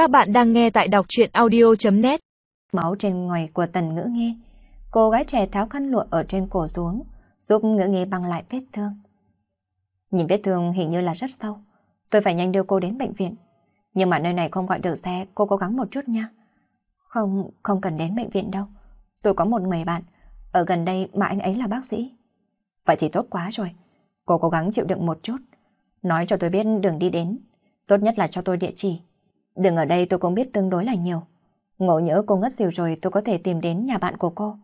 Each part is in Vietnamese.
Các bạn đang nghe tại đọc chuyện audio.net Máu trên ngoài của tần ngữ nghe. Cô gái trẻ tháo khăn lụa ở trên cổ xuống, giúp ngữ nghe băng lại vết thương. Nhìn vết thương hình như là rất sâu. Tôi phải nhanh đưa cô đến bệnh viện. Nhưng mà nơi này không gọi được xe, cô cố gắng một chút nha. Không, không cần đến bệnh viện đâu. Tôi có một người bạn, ở gần đây mà anh ấy là bác sĩ. Vậy thì tốt quá rồi. Cô cố gắng chịu đựng một chút. Nói cho tôi biết đường đi đến. Tốt nhất là cho tôi địa chỉ. Đừng ở đây tôi cũng biết tương đối là nhiều. Ngộ nhỡ cô ngất xỉu rồi tôi có thể tìm đến nhà bạn của cô.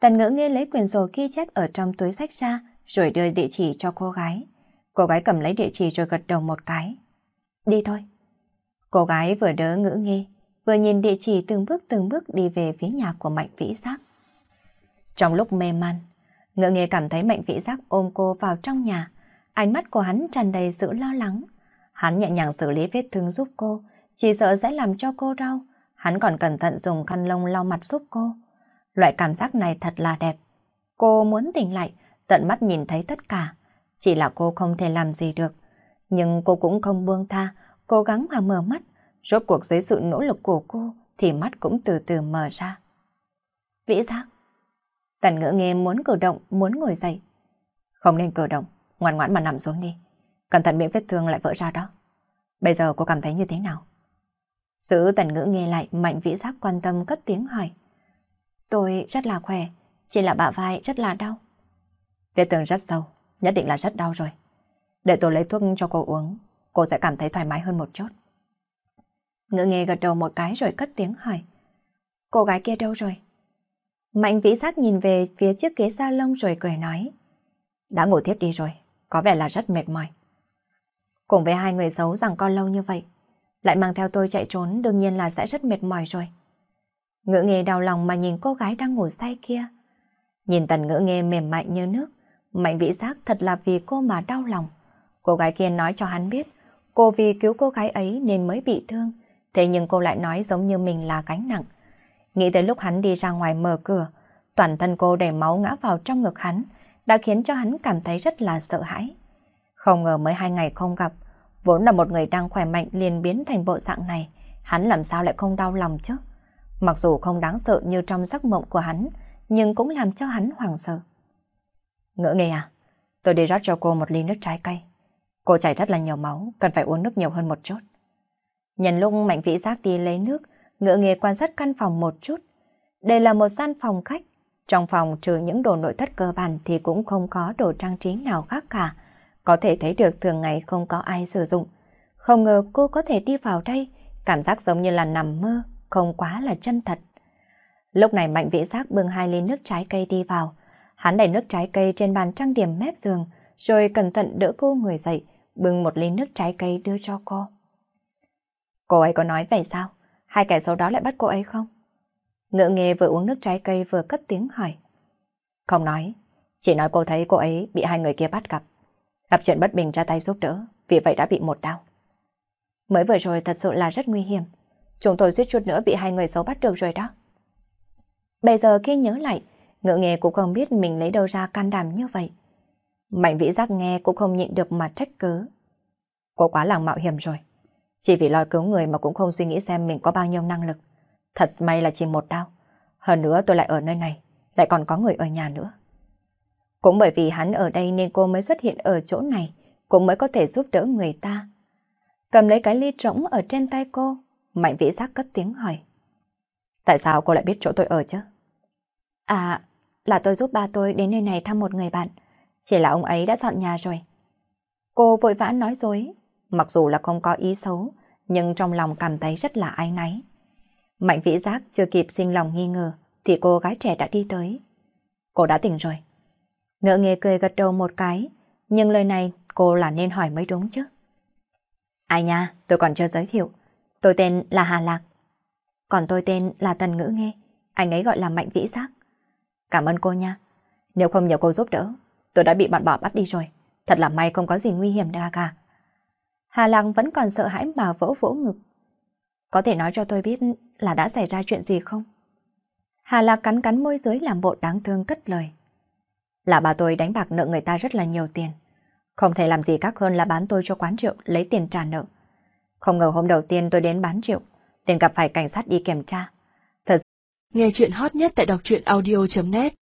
Tần ngữ nghe lấy quyền sổ ghi chép ở trong túi sách ra rồi đưa địa chỉ cho cô gái. Cô gái cầm lấy địa chỉ rồi gật đầu một cái. Đi thôi. Cô gái vừa đỡ ngữ nghe, vừa nhìn địa chỉ từng bước từng bước đi về phía nhà của Mạnh Vĩ Giác. Trong lúc mê man, ngữ nghe cảm thấy Mạnh Vĩ Giác ôm cô vào trong nhà. Ánh mắt của hắn tràn đầy sự lo lắng. Hắn nhẹ nhàng xử lý vết thương giúp cô, chỉ sợ sẽ làm cho cô đau. Hắn còn cẩn thận dùng khăn lông lau mặt giúp cô. Loại cảm giác này thật là đẹp. Cô muốn tỉnh lại, tận mắt nhìn thấy tất cả. Chỉ là cô không thể làm gì được. Nhưng cô cũng không buông tha, cố gắng mà mở mắt. Rốt cuộc dưới sự nỗ lực của cô thì mắt cũng từ từ mở ra. Vĩ giác. Tần ngữ nghe muốn cử động, muốn ngồi dậy. Không nên cử động, ngoan ngoãn mà nằm xuống đi. Cẩn thận miệng vết thương lại vỡ ra đó. Bây giờ cô cảm thấy như thế nào? Giữ tần ngữ nghe lại mạnh vĩ giác quan tâm cất tiếng hỏi. Tôi rất là khỏe, chỉ là bả vai rất là đau. Vết thương rất sâu, nhất định là rất đau rồi. Để tôi lấy thuốc cho cô uống, cô sẽ cảm thấy thoải mái hơn một chút. Ngữ nghe gật đầu một cái rồi cất tiếng hỏi. Cô gái kia đâu rồi? Mạnh vĩ giác nhìn về phía chiếc ghế salon rồi cười nói. Đã ngủ tiếp đi rồi, có vẻ là rất mệt mỏi. Cùng với hai người xấu rằng con lâu như vậy, lại mang theo tôi chạy trốn đương nhiên là sẽ rất mệt mỏi rồi. Ngữ nghề đau lòng mà nhìn cô gái đang ngủ say kia. Nhìn tần ngữ nghề mềm mại như nước, mạnh vĩ giác thật là vì cô mà đau lòng. Cô gái kia nói cho hắn biết, cô vì cứu cô gái ấy nên mới bị thương, thế nhưng cô lại nói giống như mình là gánh nặng. Nghĩ tới lúc hắn đi ra ngoài mở cửa, toàn thân cô đầy máu ngã vào trong ngực hắn, đã khiến cho hắn cảm thấy rất là sợ hãi. Không ngờ mới hai ngày không gặp, vốn là một người đang khỏe mạnh liền biến thành bộ dạng này, hắn làm sao lại không đau lòng chứ? Mặc dù không đáng sợ như trong giấc mộng của hắn, nhưng cũng làm cho hắn hoảng sợ. Ngỡ nghề à? Tôi đi rót cho cô một ly nước trái cây. Cô chảy rất là nhiều máu, cần phải uống nước nhiều hơn một chút. Nhân lúc Mạnh Vĩ Giác đi lấy nước, ngựa nghề quan sát căn phòng một chút. Đây là một gian phòng khách. Trong phòng trừ những đồ nội thất cơ bản thì cũng không có đồ trang trí nào khác cả. Có thể thấy được thường ngày không có ai sử dụng. Không ngờ cô có thể đi vào đây, cảm giác giống như là nằm mơ, không quá là chân thật. Lúc này Mạnh Vĩ Giác bưng hai ly nước trái cây đi vào. Hắn đẩy nước trái cây trên bàn trang điểm mép giường, rồi cẩn thận đỡ cô người dậy, bưng một ly nước trái cây đưa cho cô. Cô ấy có nói vậy sao? Hai kẻ xấu đó lại bắt cô ấy không? Ngựa nghề vừa uống nước trái cây vừa cất tiếng hỏi. Không nói, chỉ nói cô thấy cô ấy bị hai người kia bắt gặp. Gặp chuyện bất bình ra tay giúp đỡ, vì vậy đã bị một đau. Mới vừa rồi thật sự là rất nguy hiểm. Chúng tôi suýt chút nữa bị hai người xấu bắt được rồi đó. Bây giờ khi nhớ lại, ngựa nghề cũng không biết mình lấy đâu ra can đảm như vậy. Mạnh vĩ giác nghe cũng không nhịn được mà trách cứ. Cô quá là mạo hiểm rồi. Chỉ vì lo cứu người mà cũng không suy nghĩ xem mình có bao nhiêu năng lực. Thật may là chỉ một đau. Hơn nữa tôi lại ở nơi này, lại còn có người ở nhà nữa. Cũng bởi vì hắn ở đây nên cô mới xuất hiện ở chỗ này, cũng mới có thể giúp đỡ người ta. Cầm lấy cái ly trống ở trên tay cô, Mạnh vĩ giác cất tiếng hỏi. Tại sao cô lại biết chỗ tôi ở chứ? À, là tôi giúp ba tôi đến nơi này thăm một người bạn. Chỉ là ông ấy đã dọn nhà rồi. Cô vội vã nói dối, mặc dù là không có ý xấu, nhưng trong lòng cảm thấy rất là ai náy. Mạnh vĩ giác chưa kịp sinh lòng nghi ngờ, thì cô gái trẻ đã đi tới. Cô đã tỉnh rồi. Ngỡ nghề cười gật đầu một cái, nhưng lời này cô là nên hỏi mới đúng chứ. Ai nha, tôi còn chưa giới thiệu. Tôi tên là Hà Lạc. Còn tôi tên là Tần Ngữ Nghe, anh ấy gọi là Mạnh Vĩ Giác. Cảm ơn cô nha. Nếu không nhờ cô giúp đỡ, tôi đã bị bọn bỏ bắt đi rồi. Thật là may không có gì nguy hiểm ra cả. Hà Lạc vẫn còn sợ hãi mà vỗ vỗ ngực. Có thể nói cho tôi biết là đã xảy ra chuyện gì không? Hà Lạc cắn cắn môi dưới làm bộ đáng thương cất lời là bà tôi đánh bạc nợ người ta rất là nhiều tiền. Không thể làm gì khác hơn là bán tôi cho quán triệu lấy tiền trả nợ. Không ngờ hôm đầu tiên tôi đến bán triệu, tiền gặp phải cảnh sát đi kiểm tra. Thật... Nghe chuyện hot nhất tại đọc truyện audio.net